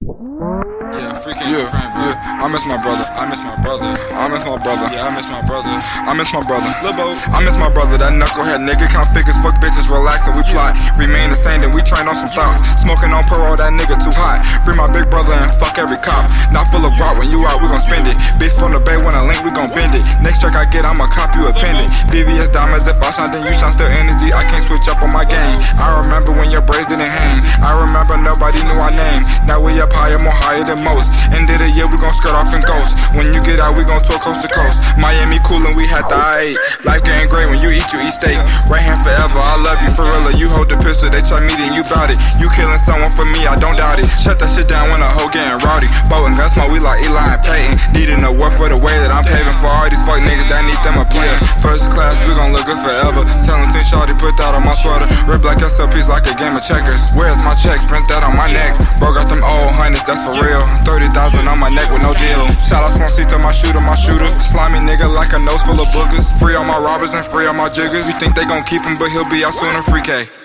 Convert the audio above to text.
Yeah, freaking yeah, bro. Yeah. I miss my brother. I miss my brother. I miss my brother. Yeah, I miss my brother. I miss my brother. Libo. I miss my brother. That knucklehead nigga count figures, fuck bitches, relax and we fly. Remain the same, then we train on some thoughts. Smoking on parole, that nigga too hot. Free my big brother and fuck every cop. Not full of rock when you out, we gon' spend it. Bitch from the bay when I link, we gon' bend it. Next check I get, I'ma cop you a pendant. VVS diamonds, if I shine, then you shine still energy. I can't switch up on my game. When your braids didn't hang. I remember nobody knew our name. Now we up higher, more higher than most. End of the year, we gon' skirt off and ghost. When you get out, we gon' tour coast to coast. Miami coolin', we had the I 8. Life getting great when you eat, you eat steak. Right hand forever, I love you for real. You hold the pistol, they try me, you bout it. You killing someone for me, I don't doubt it. Shut that shit down when a hoe getting rowdy. Boatin', gun smoke, we like Eli and Peyton. Needing a work for the way that I'm paving for all these fuck niggas that need them a player. First class, we gon' look good forever. Black SLPs like a game of checkers. Where's my checks? Print that on my neck. Bro got them old hundreds, that's for real. 30,000 on my neck with no deal. Shout out Swansea to my shooter, my shooter. Slimy nigga like a nose full of boogers. Free all my robbers and free all my jiggers. You think they gon' keep him, but he'll be out soon in free K.